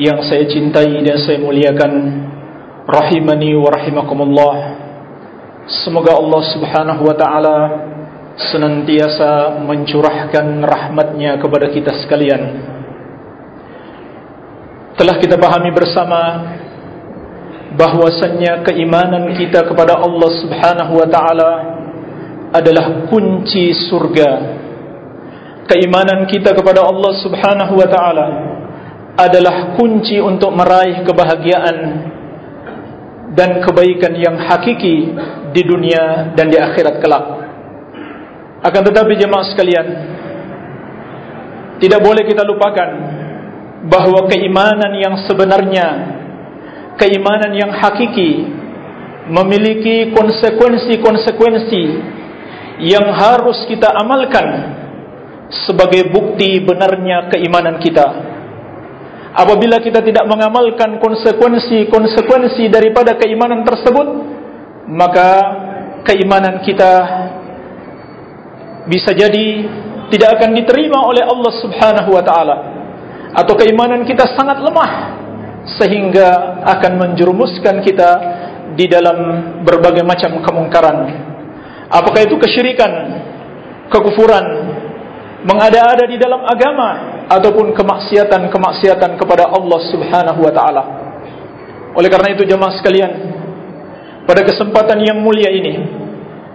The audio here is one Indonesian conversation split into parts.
yang saya cintai dan saya muliakan rahimani wa rahimakumullah. Semoga Allah Subhanahu wa taala senantiasa mencurahkan rahmatnya kepada kita sekalian. Telah kita pahami bersama bahwasannya keimanan kita kepada Allah Subhanahu wa taala adalah kunci surga. Keimanan kita kepada Allah Subhanahu wa taala adalah kunci untuk meraih kebahagiaan dan kebaikan yang hakiki di dunia dan di akhirat kelak. Akan tetapi jemaah sekalian, tidak boleh kita lupakan bahwa keimanan yang sebenarnya, keimanan yang hakiki memiliki konsekuensi-konsekuensi yang harus kita amalkan sebagai bukti benarnya keimanan kita. Apabila kita tidak mengamalkan konsekuensi-konsekuensi daripada keimanan tersebut, maka keimanan kita bisa jadi tidak akan diterima oleh Allah Subhanahu wa taala atau keimanan kita sangat lemah sehingga akan menjerumuskan kita di dalam berbagai macam kemungkaran. Apakah itu kesyirikan, kekufuran, mengada-ada di dalam agama ataupun kemaksiatan-kemaksiatan kepada Allah Subhanahu wa taala. Oleh karena itu jemaah sekalian, pada kesempatan yang mulia ini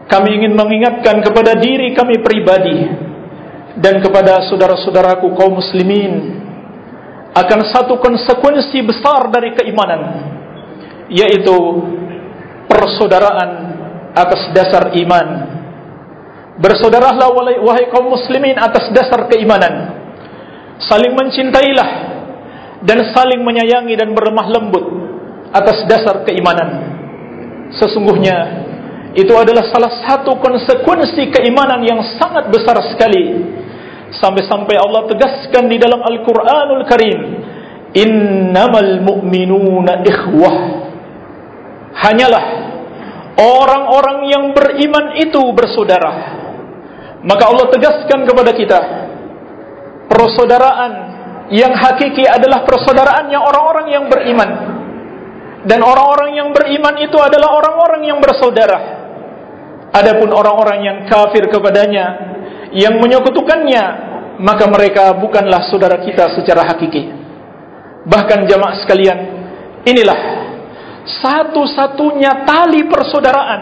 kami ingin mengingatkan kepada diri kami pribadi dan kepada saudara-saudaraku kaum muslimin akan satu konsekuensi besar dari keimanan yaitu persaudaraan atas dasar iman Bersaudaralah wahai kaum muslimin atas dasar keimanan Saling mencintailah Dan saling menyayangi dan berlemah lembut Atas dasar keimanan. Sesungguhnya Itu adalah salah satu konsekuensi keimanan yang sangat besar sekali. Sampai-sampai Allah tegaskan di dalam Al-Quranul Karim Innamal mu'minuna ikhwah. Hanyalah Orang-orang yang beriman itu bersaudara. Maka Allah tegaskan kepada kita persaudaraan yang hakiki adalah persaudaraan yang orang-orang yang beriman. Dan orang-orang yang beriman itu adalah orang-orang yang bersaudara. Adapun orang-orang yang kafir kepadanya yang menyekutukannya maka mereka bukanlah saudara kita secara hakiki. Bahkan jamaah sekalian inilah satu-satunya tali persaudaraan.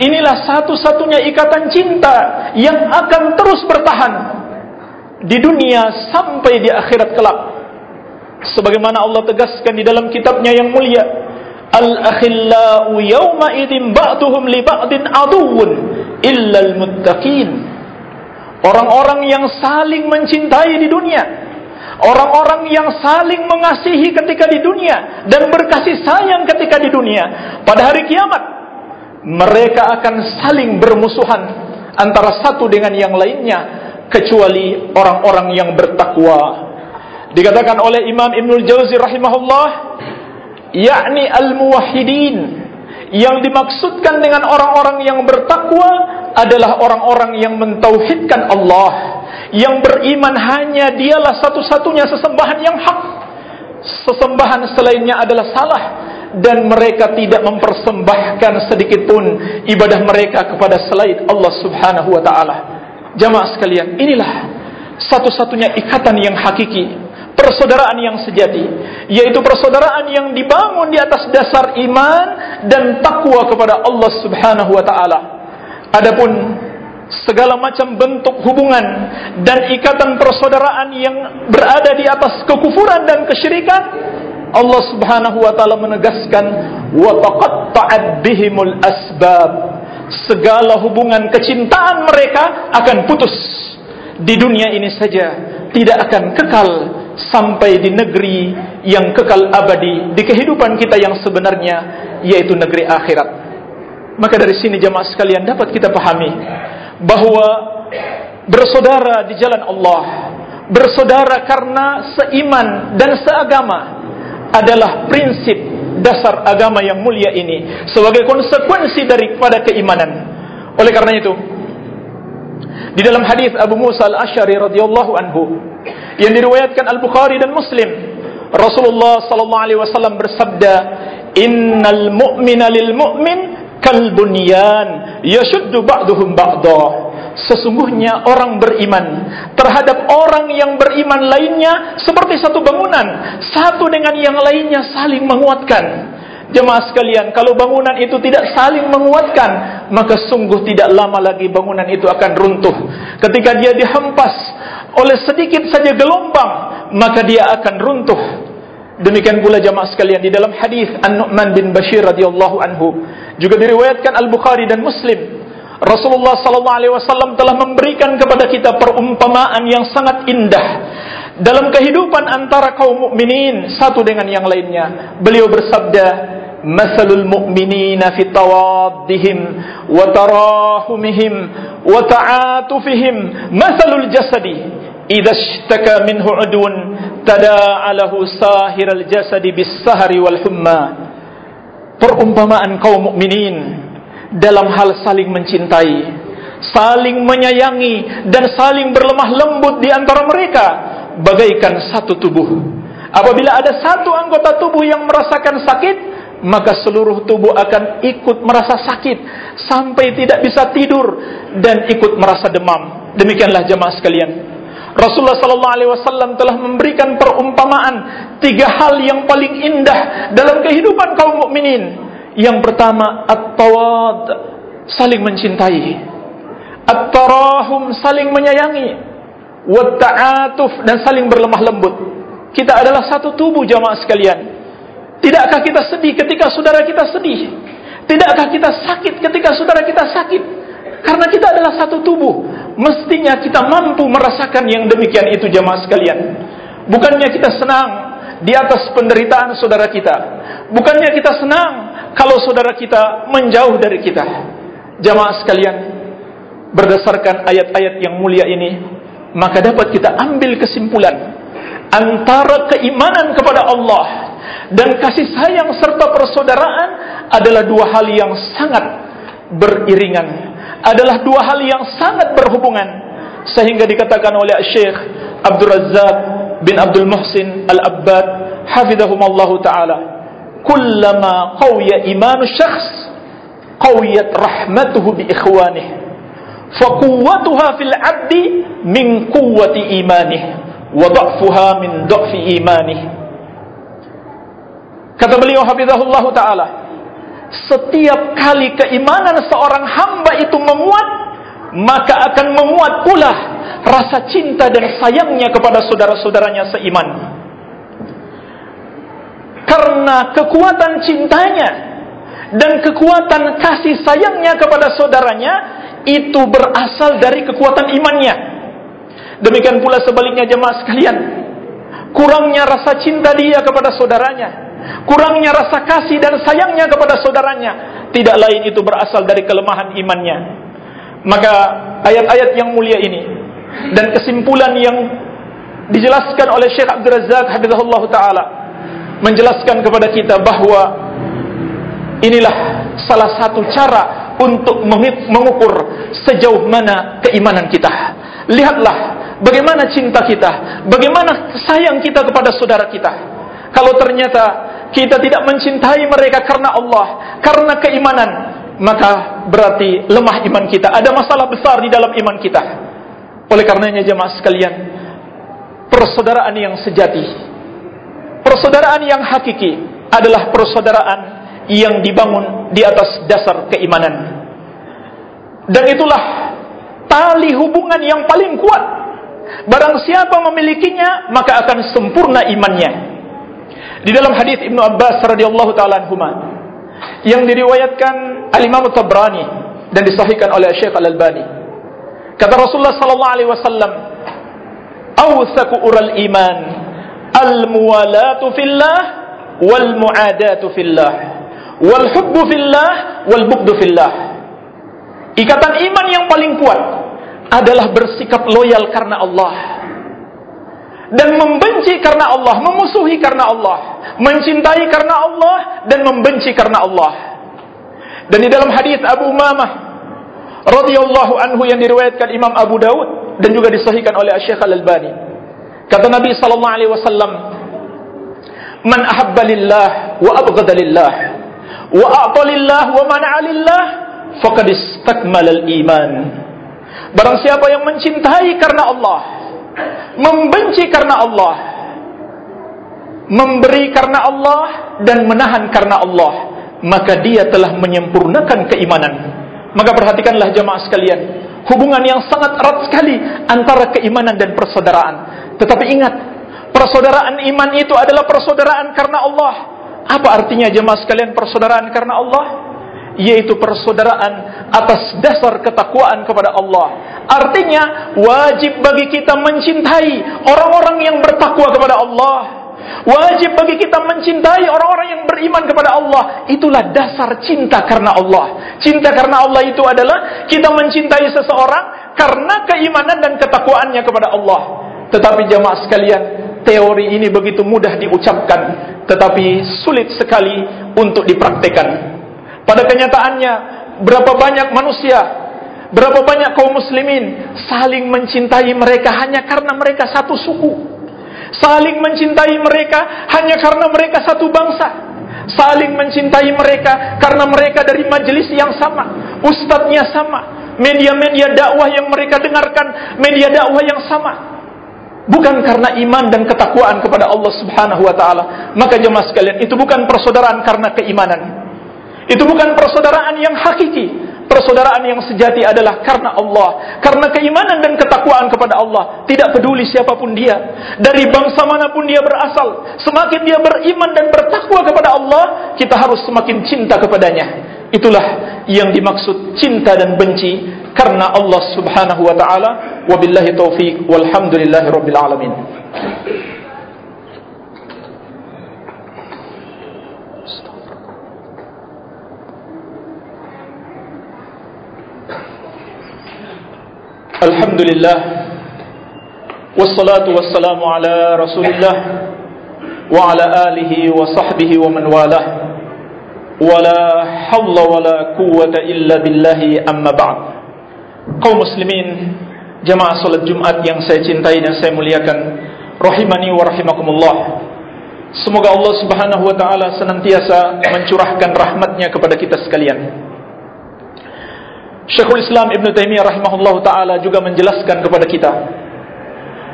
Inilah satu-satunya ikatan cinta yang akan terus bertahan di dunia sampai di akhirat kelak. Sebagaimana Allah tegaskan di dalam kitabnya yang mulia, Al-akhillau yawma idzin ba'duhum li ba'din al-muttaqin. Orang-orang yang saling mencintai di dunia, orang-orang yang saling mengasihi ketika di dunia dan berkasih sayang ketika di dunia, pada hari kiamat mereka akan saling bermusuhan antara satu dengan yang lainnya kecuali orang-orang yang bertakwa. Dikatakan oleh Imam Ibnul Jauzi rahimahullah, yakni al-muwahhidin yang dimaksudkan dengan orang-orang yang bertakwa adalah orang-orang yang mentauhidkan Allah, yang beriman hanya dialah satu-satunya sesembahan yang hak. Sesembahan selainnya adalah salah dan mereka tidak mempersembahkan sedikit pun ibadah mereka kepada selain Allah Subhanahu wa taala. Jamaah sekalian, inilah satu-satunya ikatan yang hakiki, persaudaraan yang sejati, yaitu persaudaraan yang dibangun di atas dasar iman dan takwa kepada Allah Subhanahu wa taala. Adapun segala macam bentuk hubungan dan ikatan persaudaraan yang berada di atas kekufuran dan kesyirikan Allah Subhanahu wa taala menegaskan wa taqatta'at bihimul asbab segala hubungan kecintaan mereka akan putus. Di dunia ini saja tidak akan kekal sampai di negeri yang kekal abadi di kehidupan kita yang sebenarnya yaitu negeri akhirat. Maka dari sini jemaah sekalian dapat kita pahami bahwa bersaudara di jalan Allah, bersaudara karena seiman dan seagama adalah prinsip dasar agama yang mulia ini sebagai konsekuensi daripada keimanan. Oleh karena itu, di dalam hadis Abu Musa al-Asy'ari radhiyallahu anhu yang diriwayatkan Al-Bukhari dan Muslim, Rasulullah sallallahu alaihi wasallam bersabda, "Innal mu'mina lil mu'min kalbunyan yashuddu ba'duhum ba'da sesungguhnya orang beriman terhadap orang yang beriman lainnya seperti satu bangunan satu dengan yang lainnya saling menguatkan Jemaah sekalian, kalau bangunan itu tidak saling menguatkan, maka sungguh tidak lama lagi bangunan itu akan runtuh. Ketika dia dihempas oleh sedikit saja gelombang, maka dia akan runtuh. Demikian pula jemaah sekalian di dalam hadis An-Nu'man bin Bashir radhiyallahu anhu juga diriwayatkan Al-Bukhari dan Muslim Rasulullah sallallahu alaihi wasallam telah memberikan kepada kita perumpamaan yang sangat indah dalam kehidupan antara kaum mukminin satu dengan yang lainnya. Beliau bersabda, "Masalul mu'minina fi tawaddihim wa tarahumihim wa ta'atufihim masalul jasadi idza ishtaka minhu udun tada'alahu sahiral jasadi bis sahri wal humma perumpamaan kaum mukminin dalam hal saling mencintai saling menyayangi dan saling berlemah lembut di antara mereka. Bagaikan satu tubuh. Apabila ada satu anggota tubuh yang merasakan sakit maka seluruh tubuh akan ikut merasa sakit sampai tidak bisa tidur dan ikut merasa demam. Demikianlah jemaah sekalian. Rasulullah sallallahu alaihi wasallam telah memberikan perumpamaan tiga hal yang paling indah dalam kehidupan kaum mukminin. Yang pertama at-tawad, saling mencintai. At-tarahum, saling menyayangi. Wat ta'atuf dan saling berlemah lembut. Kita adalah satu tubuh jamaah sekalian. Tidakkah kita sedih ketika saudara kita sedih? Tidakkah kita sakit ketika saudara kita sakit? Karena kita adalah satu tubuh. Mestinya kita mampu merasakan yang demikian itu jamaah sekalian. Bukannya kita senang di atas penderitaan saudara kita. Bukannya kita senang kalau saudara kita menjauh dari kita. Jamaah sekalian, berdasarkan ayat-ayat yang mulia ini, maka dapat kita ambil kesimpulan antara keimanan kepada Allah dan kasih sayang serta persaudaraan adalah dua hal yang sangat beriringan adalah dua hal yang sangat berhubungan sehingga dikatakan oleh Syekh Abdul Razzaq bin Abdul Muhsin Al-Abbad hafizahumallahu taala kullama qawiya imanu syakhs qawiyat rahmatuhu bi ikhwanih fa quwwatuha fil 'abdi min quwwati imanih wa dha'fuha min dha'fi imanih kata beliau hafizahullahu taala setiap kali keimanan seorang hamba itu menguat, maka akan menguat pula rasa cinta dan sayangnya kepada saudara-saudaranya seiman. Karena kekuatan cintanya dan kekuatan kasih sayangnya kepada saudaranya itu berasal dari kekuatan imannya. Demikian pula sebaliknya jemaah sekalian, kurangnya rasa cinta dia kepada saudaranya kurangnya rasa kasih dan sayangnya kepada saudaranya tidak lain itu berasal dari kelemahan imannya maka ayat-ayat yang mulia ini dan kesimpulan yang dijelaskan oleh Syekh Abdul Razak hafizahullah taala menjelaskan kepada kita bahwa inilah salah satu cara untuk mengukur sejauh mana keimanan kita. Lihatlah bagaimana cinta kita, bagaimana sayang kita kepada saudara kita. Kalau ternyata kita tidak mencintai mereka karena Allah, karena keimanan, maka berarti lemah iman kita. Ada masalah besar di dalam iman kita. Oleh karenanya jemaah sekalian, persaudaraan yang sejati, persaudaraan yang hakiki adalah persaudaraan yang dibangun di atas dasar keimanan. Dan itulah tali hubungan yang paling kuat. Barang siapa memilikinya, maka akan sempurna imannya. Di dalam hadis Ibnu Abbas radhiyallahu taala anhuma yang diriwayatkan Al-Imam Tabrani dan disahihkan oleh Syekh Al-Albani. Kata Rasulullah sallallahu alaihi wasallam, "Awsaqu ural iman al-muwalatu fillah wal muadatu fillah wal hubbu fillah wal bughdu fillah." Ikatan iman yang paling kuat adalah bersikap loyal karena Allah dan membenci karena Allah, memusuhi karena Allah, mencintai karena Allah dan membenci karena Allah. Dan di dalam hadis Abu Umamah radhiyallahu anhu yang diriwayatkan Imam Abu Daud dan juga disahihkan oleh Syekh Al-Albani. Kata Nabi sallallahu alaihi wasallam, "Man ahabba lillah wa abghada lillah wa a'ta lillah wa mana'a lillah faqad istakmala al-iman." Barang siapa yang mencintai karena Allah, membenci karena Allah, memberi karena Allah dan menahan karena Allah, maka dia telah menyempurnakan keimanan. Maka perhatikanlah jemaah sekalian, hubungan yang sangat erat sekali antara keimanan dan persaudaraan. Tetapi ingat, persaudaraan iman itu adalah persaudaraan karena Allah. Apa artinya jemaah sekalian persaudaraan karena Allah? Yaitu persaudaraan atas dasar ketakwaan kepada Allah. Artinya wajib bagi kita mencintai orang-orang yang bertakwa kepada Allah. Wajib bagi kita mencintai orang-orang yang beriman kepada Allah. Itulah dasar cinta karena Allah. Cinta karena Allah itu adalah kita mencintai seseorang karena keimanan dan ketakwaannya kepada Allah. Tetapi jamaah sekalian, teori ini begitu mudah diucapkan, tetapi sulit sekali untuk dipraktekkan. Pada kenyataannya, berapa banyak manusia, berapa banyak kaum muslimin saling mencintai mereka hanya karena mereka satu suku saling mencintai mereka hanya karena mereka satu bangsa, saling mencintai mereka karena mereka dari majelis yang sama, ustadznya sama, media-media dakwah yang mereka dengarkan, media dakwah yang sama. Bukan karena iman dan ketakwaan kepada Allah Subhanahu wa taala. Maka jemaah sekalian, itu bukan persaudaraan karena keimanan. Itu bukan persaudaraan yang hakiki. Persaudaraan yang sejati adalah karena Allah, karena keimanan dan ketakwaan kepada Allah. Tidak peduli siapapun dia, dari bangsa manapun dia berasal, semakin dia beriman dan bertakwa kepada Allah, kita harus semakin cinta kepadanya. Itulah yang dimaksud cinta dan benci karena Allah Subhanahu wa taala. Wabillahi taufik walhamdulillahirabbil alamin. الحمد لله والصلاة والسلام على رسول الله وعلى آله وصحبه ومن والاه ولا حول ولا قوة إلا بالله أما بعد kaum muslimin jamaah salat Jumat yang saya cintai dan saya muliakan rahimani wa rahimakumullah semoga Allah Subhanahu wa taala senantiasa mencurahkan rahmatnya kepada kita sekalian Syekhul Islam Ibn Taimiyah rahimahullah ta'ala juga menjelaskan kepada kita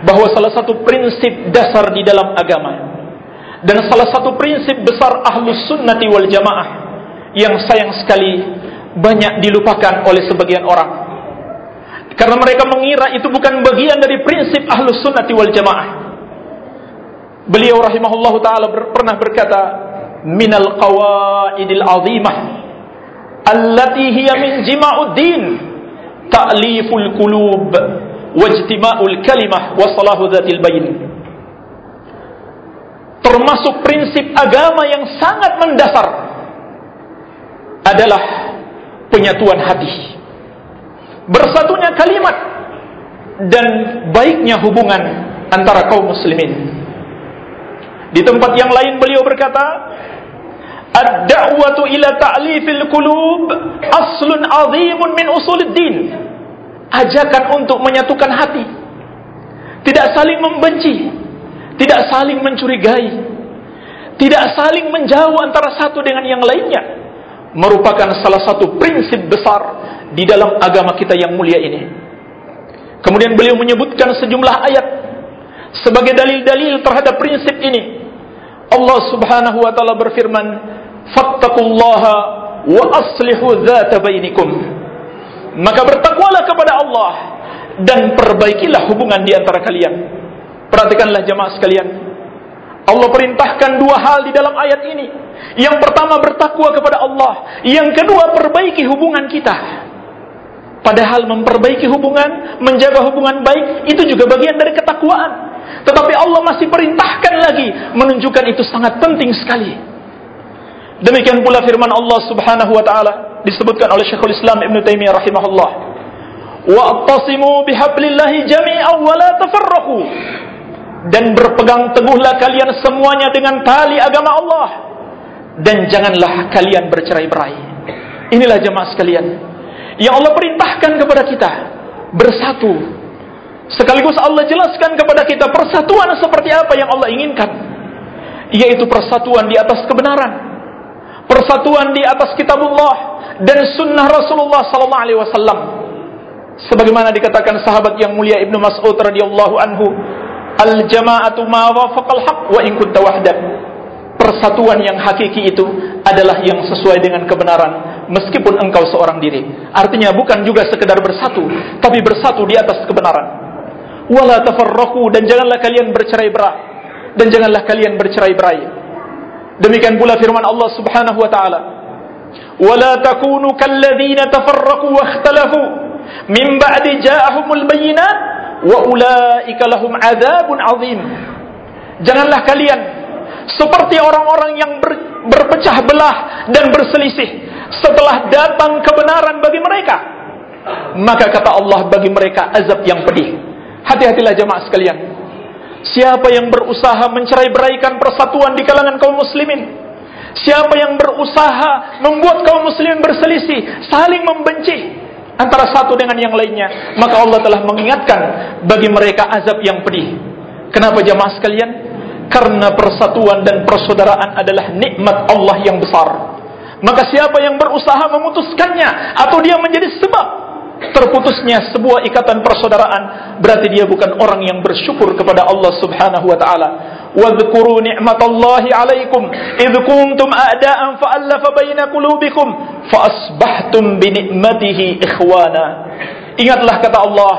bahwa salah satu prinsip dasar di dalam agama dan salah satu prinsip besar ahlus sunnati wal jamaah yang sayang sekali banyak dilupakan oleh sebagian orang. Karena mereka mengira itu bukan bagian dari prinsip ahlus sunnati wal jamaah. Beliau rahimahullah ta'ala ber, pernah berkata minal qawaidil azimah allati hiya min jima'uddin. Ta'liful qulub wajtima'ul kalimah wa salahu dzatil bain termasuk prinsip agama yang sangat mendasar adalah penyatuan hati bersatunya kalimat dan baiknya hubungan antara kaum muslimin. Di tempat yang lain beliau berkata ad-da'watu ila ta'lifil qulub aslun 'azimun min usuluddin. Ajakan untuk menyatukan hati. Tidak saling membenci, tidak saling mencurigai, tidak saling menjauh antara satu dengan yang lainnya. Merupakan salah satu prinsip besar di dalam agama kita yang mulia ini. Kemudian beliau menyebutkan sejumlah ayat sebagai dalil-dalil terhadap prinsip ini. Allah Subhanahu wa taala berfirman, "Fattaqullaha wa aslihu dzata bainikum." Maka bertakwalah kepada Allah dan perbaikilah hubungan di antara kalian. Perhatikanlah jemaah sekalian. Allah perintahkan dua hal di dalam ayat ini. Yang pertama bertakwa kepada Allah, yang kedua perbaiki hubungan kita. Padahal memperbaiki hubungan, menjaga hubungan baik itu juga bagian dari ketakwaan. Tetapi Allah masih perintahkan lagi menunjukkan itu sangat penting sekali. Demikian pula firman Allah Subhanahu wa taala disebutkan oleh Syekhul Islam Ibn Taimiyah rahimahullah. Wa'tasimu bihablillahi jami'an wa la tafarraqu. Dan berpegang teguhlah kalian semuanya dengan tali agama Allah dan janganlah kalian bercerai-berai. Inilah jemaah sekalian yang Allah perintahkan kepada kita bersatu. Sekaligus Allah jelaskan kepada kita persatuan seperti apa yang Allah inginkan, yaitu persatuan di atas kebenaran, persatuan di atas kitabullah dan sunnah Rasulullah sallallahu alaihi wasallam. Sebagaimana dikatakan sahabat yang mulia Ibnu Mas'ud radhiyallahu anhu, "Al jama'atu ma wafaqal haqq wa in kunta wahdak." Persatuan yang hakiki itu adalah yang sesuai dengan kebenaran meskipun engkau seorang diri. Artinya bukan juga sekedar bersatu, tapi bersatu di atas kebenaran. Wala tafarraqu dan janganlah kalian bercerai-berai dan janganlah kalian bercerai-berai. Demikian pula firman Allah Subhanahu wa taala. Wala takunu kalladzina tafarraqu ikhtalafu min ba'di ja'ahumul bayyinat wa ulaika lahum adzabun 'adzim. Janganlah kalian seperti orang-orang yang ber, berpecah belah dan berselisih setelah datang kebenaran bagi mereka maka kata Allah bagi mereka azab yang pedih hati-hatilah jemaah sekalian siapa yang berusaha mencerai-beraikan persatuan di kalangan kaum muslimin? Siapa yang berusaha membuat kaum muslimin berselisih saling membenci antara satu dengan yang lainnya? Maka Allah telah mengingatkan bagi mereka azab yang pedih. Kenapa jemaah sekalian? Karena persatuan dan persaudaraan adalah nikmat Allah yang besar. Maka siapa yang berusaha memutuskannya atau dia menjadi sebab terputusnya sebuah ikatan persaudaraan berarti dia bukan orang yang bersyukur kepada Allah Subhanahu wa taala. Wadhkuru ni'matallahi 'alaikum id kuntum a'da'an fa'alafa baina qulubikum fa asbahtum bi ni'matihi ikhwana. Ingatlah kata Allah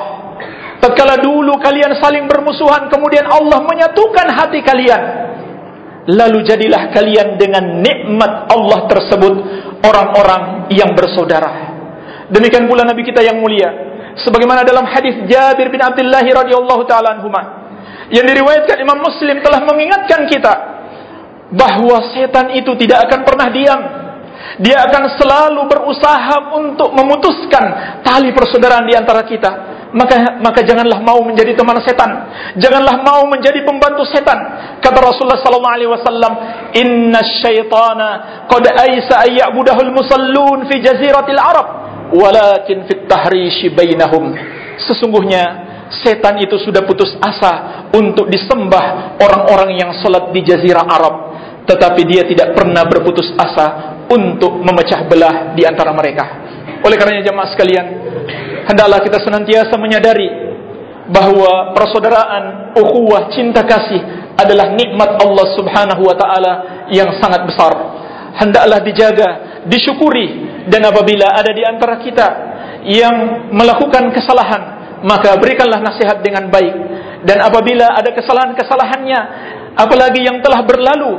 Tatkala dulu kalian saling bermusuhan kemudian Allah menyatukan hati kalian. Lalu jadilah kalian dengan nikmat Allah tersebut orang-orang yang bersaudara. Demikian pula Nabi kita yang mulia. Sebagaimana dalam hadis Jabir bin Abdullah radhiyallahu taala anhuma yang diriwayatkan Imam Muslim telah mengingatkan kita bahwa setan itu tidak akan pernah diam. Dia akan selalu berusaha untuk memutuskan tali persaudaraan di antara kita. Maka maka janganlah mau menjadi teman setan. Janganlah mau menjadi pembantu setan. Kata Rasulullah sallallahu alaihi wasallam inna syaitana qad aisa ayyabudahul musallun fi jaziratil arab walakin fit tahrish bainahum. Sesungguhnya setan itu sudah putus asa untuk disembah orang-orang yang salat di jazirah Arab. Tetapi dia tidak pernah berputus asa untuk memecah belah di antara mereka. Oleh karenanya jemaah sekalian hendaklah kita senantiasa menyadari bahwa persaudaraan, ukhuwah, cinta kasih adalah nikmat Allah Subhanahu wa taala yang sangat besar. Hendaklah dijaga, disyukuri dan apabila ada di antara kita yang melakukan kesalahan, maka berikanlah nasihat dengan baik. Dan apabila ada kesalahan-kesalahannya, apalagi yang telah berlalu,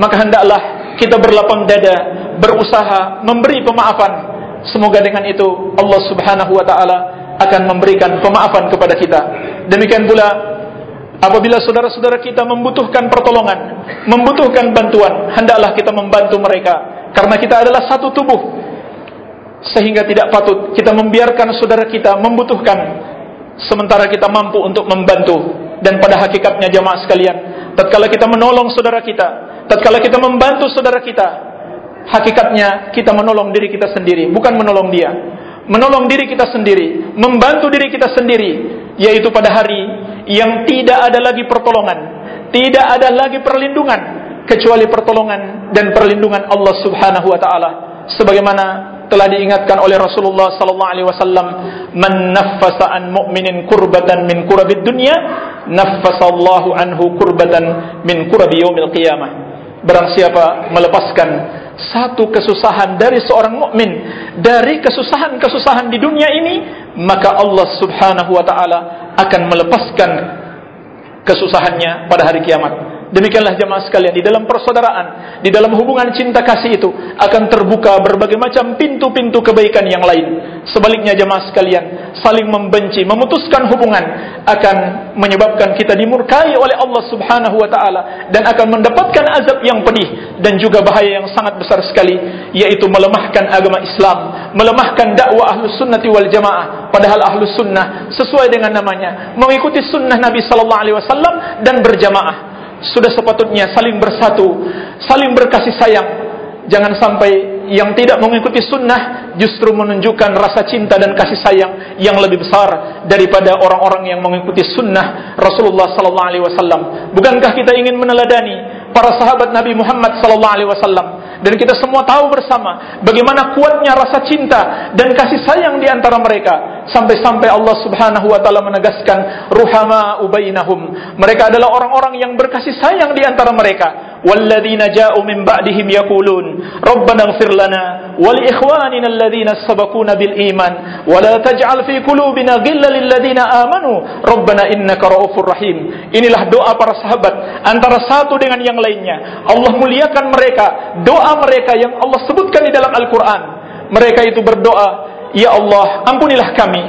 maka hendaklah kita berlapang dada, berusaha memberi pemaafan Semoga dengan itu Allah Subhanahu wa taala akan memberikan pemaafan kepada kita. Demikian pula apabila saudara-saudara kita membutuhkan pertolongan, membutuhkan bantuan, hendaklah kita membantu mereka karena kita adalah satu tubuh. Sehingga tidak patut kita membiarkan saudara kita membutuhkan sementara kita mampu untuk membantu dan pada hakikatnya jamaah sekalian tatkala kita menolong saudara kita tatkala kita membantu saudara kita hakikatnya kita menolong diri kita sendiri, bukan menolong dia. Menolong diri kita sendiri, membantu diri kita sendiri, yaitu pada hari yang tidak ada lagi pertolongan, tidak ada lagi perlindungan kecuali pertolongan dan perlindungan Allah Subhanahu wa taala. Sebagaimana telah diingatkan oleh Rasulullah sallallahu alaihi wasallam, "Man naffasa an mu'minin kurbatan min kurabid dunya, naffasa Allahu anhu kurbatan min kurabi yaumil qiyamah." Barang siapa melepaskan satu kesusahan dari seorang mukmin dari kesusahan-kesusahan di dunia ini maka Allah Subhanahu wa taala akan melepaskan kesusahannya pada hari kiamat Demikianlah jemaah sekalian di dalam persaudaraan, di dalam hubungan cinta kasih itu akan terbuka berbagai macam pintu-pintu kebaikan yang lain. Sebaliknya jemaah sekalian, saling membenci, memutuskan hubungan akan menyebabkan kita dimurkai oleh Allah Subhanahu wa taala dan akan mendapatkan azab yang pedih dan juga bahaya yang sangat besar sekali yaitu melemahkan agama Islam, melemahkan dakwah Ahlus Sunnati wal Jamaah padahal Ahlus Sunnah sesuai dengan namanya mengikuti sunnah Nabi sallallahu alaihi wasallam dan berjamaah sudah sepatutnya saling bersatu, saling berkasih sayang. Jangan sampai yang tidak mengikuti sunnah justru menunjukkan rasa cinta dan kasih sayang yang lebih besar daripada orang-orang yang mengikuti sunnah Rasulullah sallallahu alaihi wasallam. Bukankah kita ingin meneladani para sahabat Nabi Muhammad sallallahu alaihi wasallam dan kita semua tahu bersama bagaimana kuatnya rasa cinta dan kasih sayang di antara mereka. Sampai-sampai Allah Subhanahu wa taala menegaskan ruhama ubainahum mereka adalah orang-orang yang berkasih sayang di antara mereka rabbana ighfir lana wa li ikhwanina alladhina sabaquna bil iman wa la taj'al fi qulubina ghillan lil ladzina amanu rabbana innaka ra'ufur rahim inilah doa para sahabat antara satu dengan yang lainnya Allah muliakan mereka doa mereka yang Allah sebutkan di dalam Al-Quran. Mereka itu berdoa, Ya Allah, ampunilah kami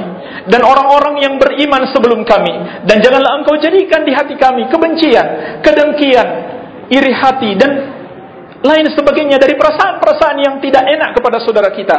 dan orang-orang yang beriman sebelum kami dan janganlah engkau jadikan di hati kami kebencian, kedengkian, iri hati dan lain sebagainya dari perasaan-perasaan yang tidak enak kepada saudara kita.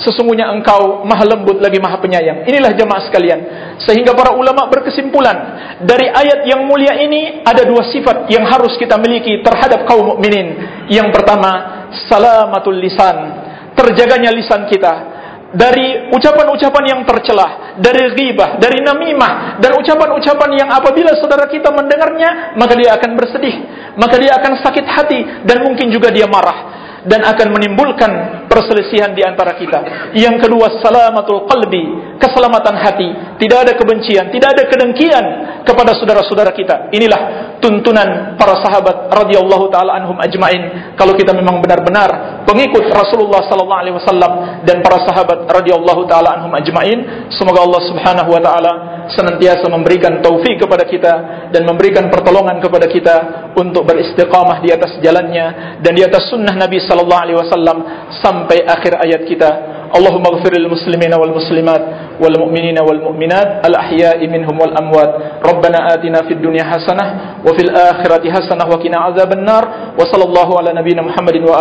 Sesungguhnya engkau maha lembut lagi maha penyayang. Inilah jemaah sekalian. Sehingga para ulama berkesimpulan dari ayat yang mulia ini ada dua sifat yang harus kita miliki terhadap kaum mukminin. Yang pertama, salamatul lisan. Terjaganya lisan kita dari ucapan-ucapan yang tercelah, dari ghibah, dari namimah, dan ucapan-ucapan yang apabila saudara kita mendengarnya, maka dia akan bersedih, maka dia akan sakit hati, dan mungkin juga dia marah dan akan menimbulkan perselisihan di antara kita. Yang kedua, salamatul qalbi, keselamatan hati. Tidak ada kebencian, tidak ada kedengkian kepada saudara-saudara kita. Inilah tuntunan para sahabat radhiyallahu taala anhum ajmain. Kalau kita memang benar-benar pengikut Rasulullah sallallahu alaihi wasallam dan para sahabat radhiyallahu taala anhum ajmain, semoga Allah Subhanahu wa taala senantiasa memberikan taufik kepada kita dan memberikan pertolongan kepada kita untuk beristiqamah di atas jalannya dan di atas sunnah Nabi sallallahu alaihi wasallam sampai akhir ayat kita Allahumma ighfir lil muslimina wal muslimat wal mu'minina wal mu'minat al ahya'i minhum wal amwat. Rabbana atina fid dunya hasanah wa fil akhirati hasanah wa qina adzaban nar wa sallallahu ala nabiyyina Muhammadin wa